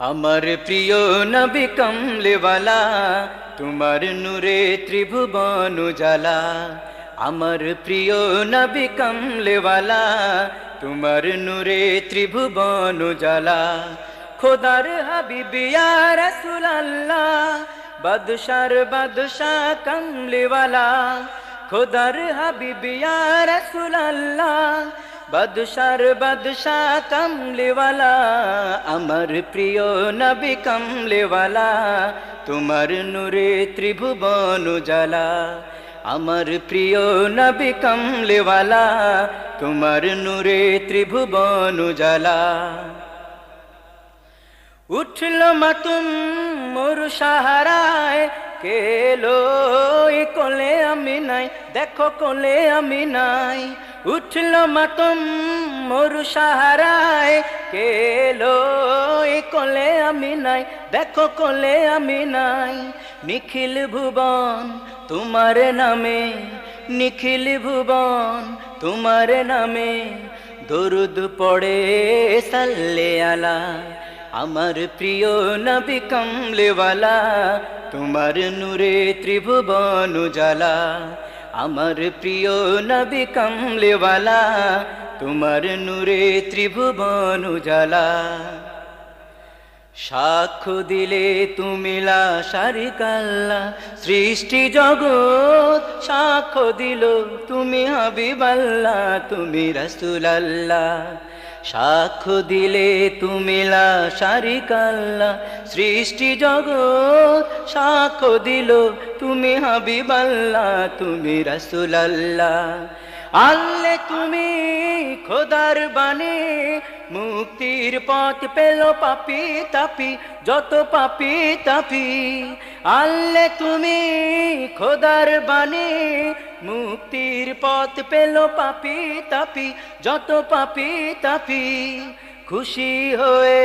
আমার প্রিয় নবী কমলেওয়ালা তোমার নূরে ত্রিভুবন উজালা আমার প্রিয় নবী কমলেওয়ালা তোমার নূরে ত্রিভুবন উজালা খোদার হাবিবিয়া রসুল আল্লাহ বাদশার বাদশাহ কমলেওয়ালা খোদার হাবিবিয়া রসুল আল্লাহ বাদশার বাদশাহ কমলেওয়ালা আমার প্রিয় নবী কমলেওয়ালা তোমার নূরে ত্রিভুবন উজালা আমার প্রিয় নবী কমলেওয়ালা তোমার নূরে ত্রিভুবন উজালা উঠল মাতুম মোর সাহারায় কেলো কোলে আমি নাই দেখো কোলে আমি নাই উঠল মাতুম মোর সাহারায় কেলো কোলে আমি নাই, দেখো কোলে আমি নাই। নিখিল ভুবন, তোমার নামে, নিখিল ভুবন, তোমার নামে দরুদ পড়ে সাল্লে আলা। আমার প্রিয় নবী কমলেওয়ালা, তোমার নূরে ত্রিভুবন উজালা। আমার প্রিয় নবী কমলেওয়ালা, তোমার নূরে ত্রিভুবন উজালা। সাক্ষ্য দিলে তুমি তুমিলা সারিকাল্লা সৃষ্টি জগৎ সাক্ষ্য দিল তুমি হাবিবাল্লা, তুমি রসুলাল্লাহ। সাক্ষ্য দিলে তুমি তুমিলা সারিকাল্লা সৃষ্টি জগৎ সাক্ষ্য দিল তুমি হাবিবাল্লা, তুমি রসুলাল্লাহ। আল্লে তুমি খোদার বানে মুক্তির পথ পেল পাপি তাপি, যত পাপি তাপি। আল্লে তুমি খোদার বানে মুক্তির পথ পেল পাপি তাপি, যত পাপি তাপি, খুশি হয়ে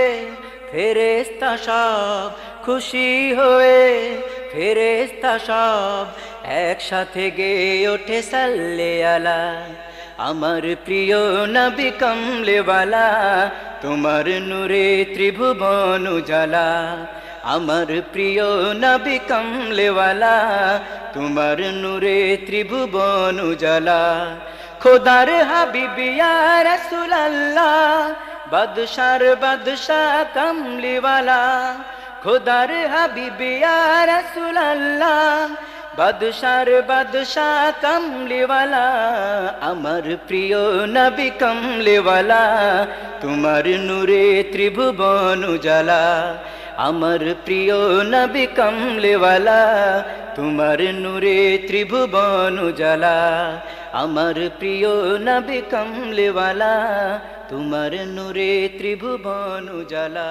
ফেরেস্তা সব, খুশি হয়ে ফেরেস্তা সব, একসাথে গে ওঠে সাল্লে আলা আমার প্রিয় নবী কমলেওয়ালা, তোমার নূরে ত্রিভুবন উজালা। আমার প্রিয় নবী কমলেওয়ালা, তোমার নূরে ত্রিভুবন উজালা। খোদার হাবিবিয়া রসুল আল্লাহ বাদশার বাদশাহ কমলিওয়ালা। খোদার হাবিবিয়া রসুল আল্লাহ বাদশার বাদশাহ কমলিওয়ালা। আমার প্রিয় নবী কমলিওয়ালা, তোমার নূরে ত্রিভুবন উজালা। আমার প্রিয় নবী কমলেওয়ালা তোমার নূরে ত্রিভুবন উজালা আমার প্রিয় নবী কমলেওয়ালা তোমার নূরে ত্রিভুবন উজালা